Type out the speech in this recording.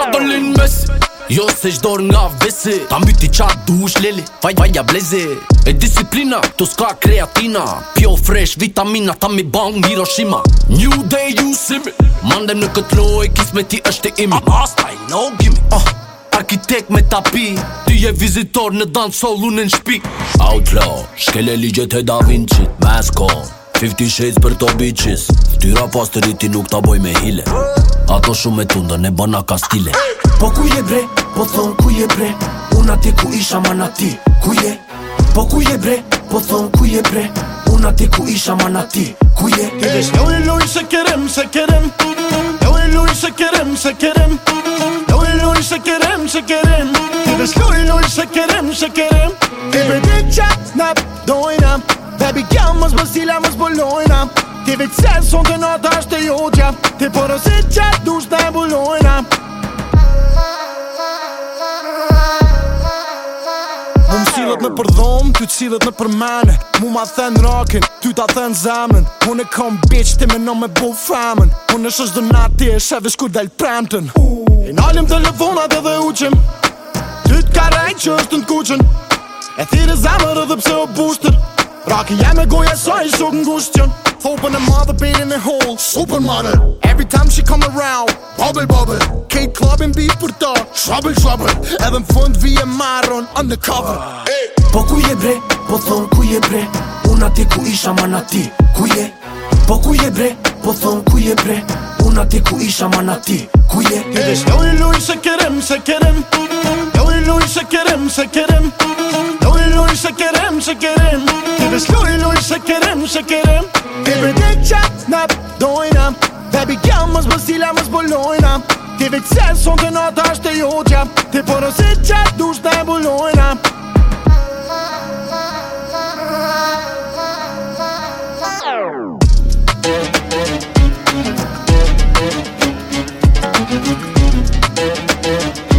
qatë në linë mesi Jo se shdor nga vesi Ta mbyti qatë dush lili Faj vaja blezi E disiplina, tu s'ka kreatina Pjo fresh vitamina, ta mi bang miroshima New day you see me Mandem në këtë loj, kis me ti është imi I'm ah, asta i no gimi uh, ah, Arkitek me tapi Ti je vizitor në dance hall unë në shpi Outlaw, shkele ligjet e Da vinci Mask on, 50 shades për to bitches Tyra pas të nuk ta boj me hile Ato shumë e tunda ne bëna ka stile Po ku je bre, po thon ku je bre Una ti ku isha ma na ti Ku je? Po ku je bre, po thon ku je bre Una ti ku isha ma na ti Ku je? Eu e lui se kerem, se kerem Eu e lui se kerem, se kerem e lui se kerem, se kerem Eu e se kerem, se kerem Eu e lui se se kerem se kerem, se kerem Eu e lui Baby girl mos bësila mos bëllojna Ti vitë se sonë të nata është të jodja Ti porosit që atë dush të bëllojna Mu më cilët në përdhomë, ty cilët në përmene Mu ma thënë rakin, ty ta thënë zemën Unë e kom bitch, ti me në me bu famën Unë është është dënat, ti e shëvish kur dalë premten E nalim telefonat edhe uqim Ty t'ka rejt që është në t'kuqen E thirë zemër edhe pse o booster Rocky jam e goja sa i shok ngushtjen Thopën e madhe the hole Super mother Every time she come around Bubble bubble Kate club in beat për ta Trouble trouble Edhe në fund vi e marron Undercover Po ku je bre? Po thon ku je bre? Una ti ku isha ma na ti Ku je? Po ku je bre? Po thon ku je bre? Una ti ku isha ma na ti Ku je? Hey. Hey. Jo i lui se kerem se kerem Jo i lui se kerem se kerem Ti është lojë lojë shë kërëm shë kërëm Këtë e vërdi që në dojna Dhe bi gjëmë mësë bësila mësë bëllojna Ti e vëtë sesë të në të ashtë Ti joqja Këtë e përë se që dushë të bëllojna Thank you.